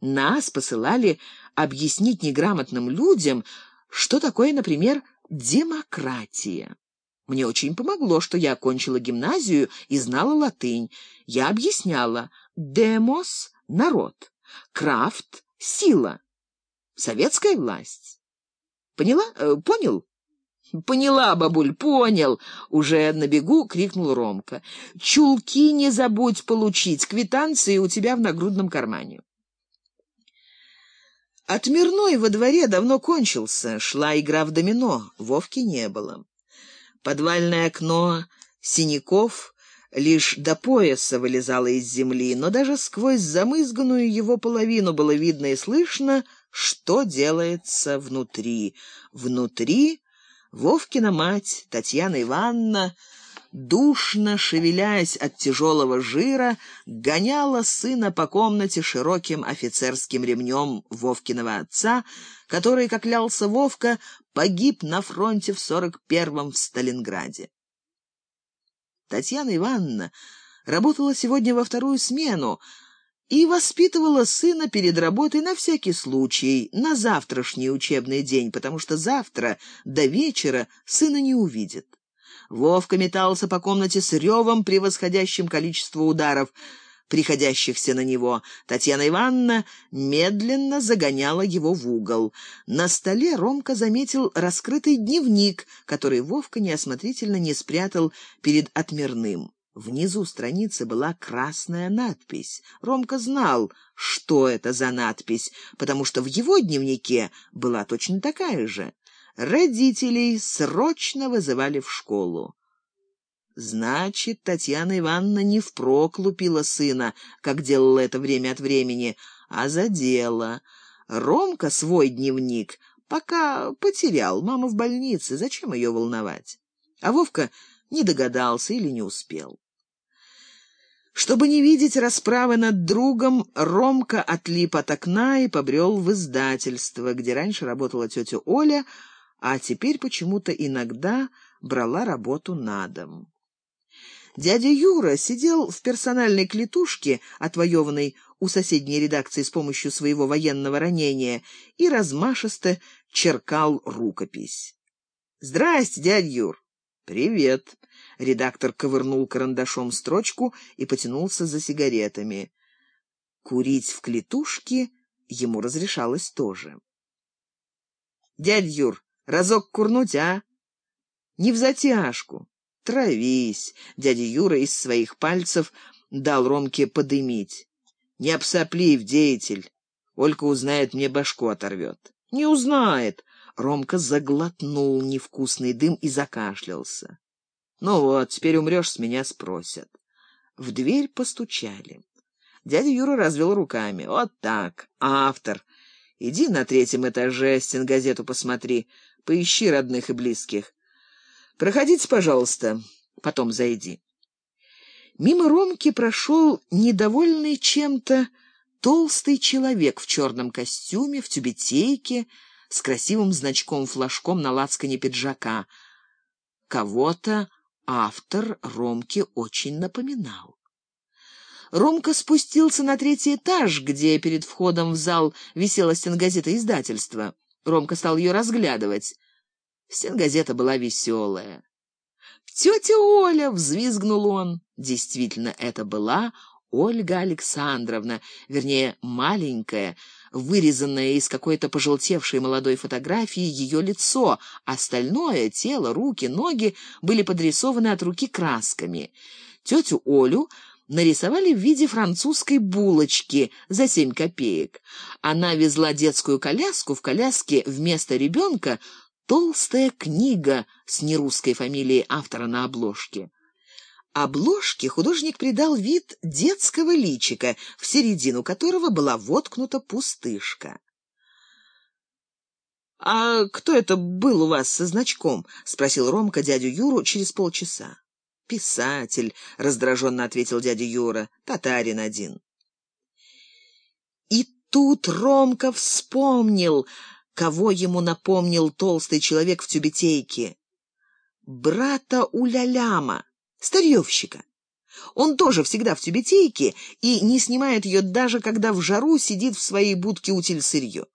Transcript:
нас посылали объяснить неграмотным людям, что такое, например, демократия. Мне очень помогло, что я окончила гимназию и знала латынь. Я объясняла «демос» — народ, «крафт» — сила, советская власть. Поняла? Э, понял? «Поняла, бабуль, понял!» — уже на бегу крикнул Ромка. «Чулки не забудь получить, квитанции у тебя в нагрудном кармане». Отмирной во дворе давно кончился, шла игра в домино, Вовки не было. Подвальное окно синяков лишь до пояса вылезало из земли, но даже сквозь замызганную его половину было видно и слышно, что делается внутри. Внутри Вовкина мать, Татьяна Ивановна, душно шевелясь от тяжелого жира, гоняла сына по комнате широким офицерским ремнем Вовкиного отца, который, как лялся Вовка, погиб на фронте в сорок первом в Сталинграде. Татьяна Ивановна работала сегодня во вторую смену, и воспитывала сына перед работой на всякий случай, на завтрашний учебный день, потому что завтра до вечера сына не увидит. Вовка метался по комнате с ревом, превосходящим количество ударов, приходящихся на него. Татьяна Ивановна медленно загоняла его в угол. На столе Ромка заметил раскрытый дневник, который Вовка неосмотрительно не спрятал перед отмерным. Внизу страницы была красная надпись. Ромка знал, что это за надпись, потому что в его дневнике была точно такая же. Родителей срочно вызывали в школу. Значит, Татьяна Ивановна не впрок лупила сына, как делала это время от времени, а за дело. Ромка свой дневник пока потерял, мама в больнице, зачем ее волновать? А Вовка не догадался или не успел. Чтобы не видеть расправы над другом, Ромка отлип от окна и побрел в издательство, где раньше работала тетя Оля, а теперь почему-то иногда брала работу на дом. Дядя Юра сидел в персональной клетушке, отвоеванной у соседней редакции с помощью своего военного ранения, и размашисто черкал рукопись. «Здрасте, дядя Юр!» «Привет!» Редактор ковырнул карандашом строчку и потянулся за сигаретами. Курить в клетушке ему разрешалось тоже. «Дядь Юр, разок курнуть, а?» «Не в затяжку. Травись!» Дядя Юра из своих пальцев дал Ромке подымить. «Не обсопли, в деятель. Олька узнает, мне башку оторвет». «Не узнает!» Ромка заглотнул невкусный дым и закашлялся. Ну вот, теперь умрешь, с меня спросят. В дверь постучали. Дядя Юра развел руками. Вот так, автор. Иди на третьем этаже стенгазету посмотри, поищи родных и близких. Проходите, пожалуйста, потом зайди. Мимо Ромки прошел недовольный чем-то толстый человек в черном костюме, в тюбетейке, с красивым значком-флажком на лацкане пиджака. Кого-то автор Ромке очень напоминал. Ромка спустился на третий этаж, где перед входом в зал висела стенгазета издательства. Ромка стал ее разглядывать. Стенгазета была веселая. «Тетя Оля!» — взвизгнул он. Действительно, это была Ольга Александровна, вернее, маленькая, вырезанное из какой-то пожелтевшей молодой фотографии ее лицо, остальное — тело, руки, ноги — были подрисованы от руки красками. Тетю Олю нарисовали в виде французской булочки за семь копеек. Она везла детскую коляску, в коляске вместо ребенка толстая книга с нерусской фамилией автора на обложке. Обложке художник придал вид детского личика, в середину которого была воткнута пустышка. «А кто это был у вас со значком?» — спросил Ромка дядю Юру через полчаса. «Писатель», — раздраженно ответил дядя Юра, — «татарин один». И тут Ромка вспомнил, кого ему напомнил толстый человек в тюбетейке. Брата Уляляма старьевщика. Он тоже всегда в тюбетейке и не снимает ее даже, когда в жару сидит в своей будке утиль сырье.